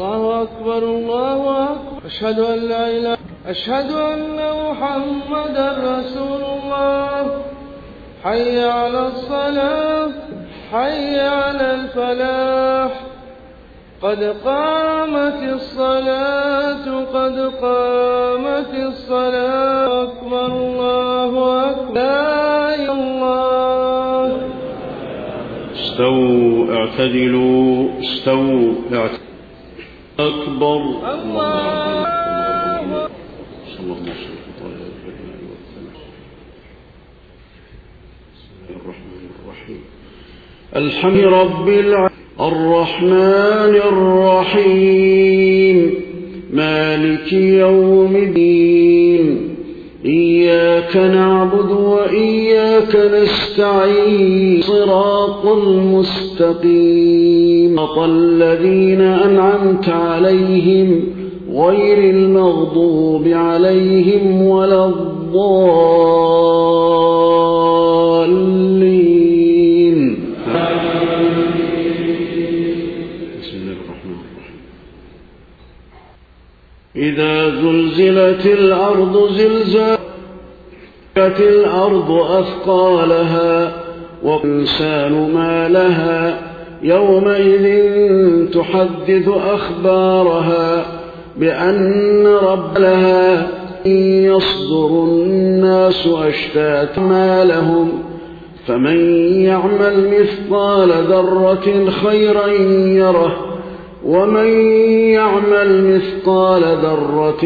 الله أكبر الله أكبر. أشهد أن لا إله أشهد أن محمدا رسول الله. حي على الصلاة حي على الفلاح. قد قامت الصلاة قد قامت الصلاة. أكبر الله أكبر. إلا الله. استووا اعتدلوا. استووا اعتدلوا. أكبر. الله. صلى الله عليه وسلم بسم الله الرحمن الرحيم الحمد رب الرحمن الرحيم. مالك يوم الدين. إياك نعبد وإياك نستعين. صراط المستقيم. صراط الذين أنعمت عليهم غير المغضوب عليهم ولا الضالين. بسم الله الرحمن الرحيم. إذا زلزلت الأرض زلزالها الأرض أثقالها والإنسان ما لها. يومئذ تحدث أخبارها بأن رب لها يصدر الناس أشتاتا ما لهم فمن يعمل مثقال ذرة خيرا يره ومن يعمل مثقال ذرة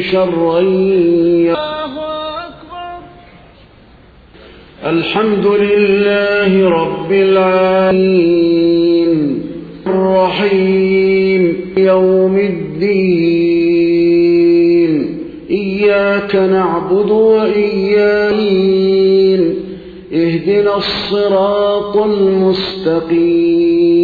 شرا يره الحمد لله رب العالمين. الرحيم. يوم الدين. إياك نعبد وإياك اهدنا الصراط المستقيم.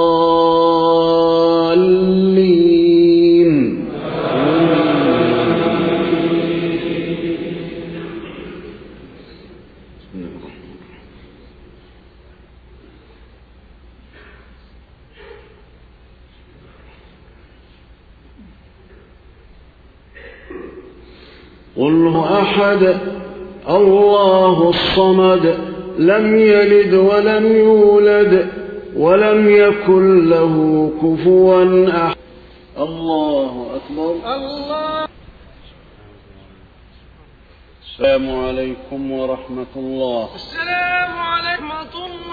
قل هو أحد الله الصمد لم يلد ولم يولد ولم يكن له كفوا أحد. الله أكبر. الله السلام عليكم ورحمة الله. السلام عليكم ورحمة الله.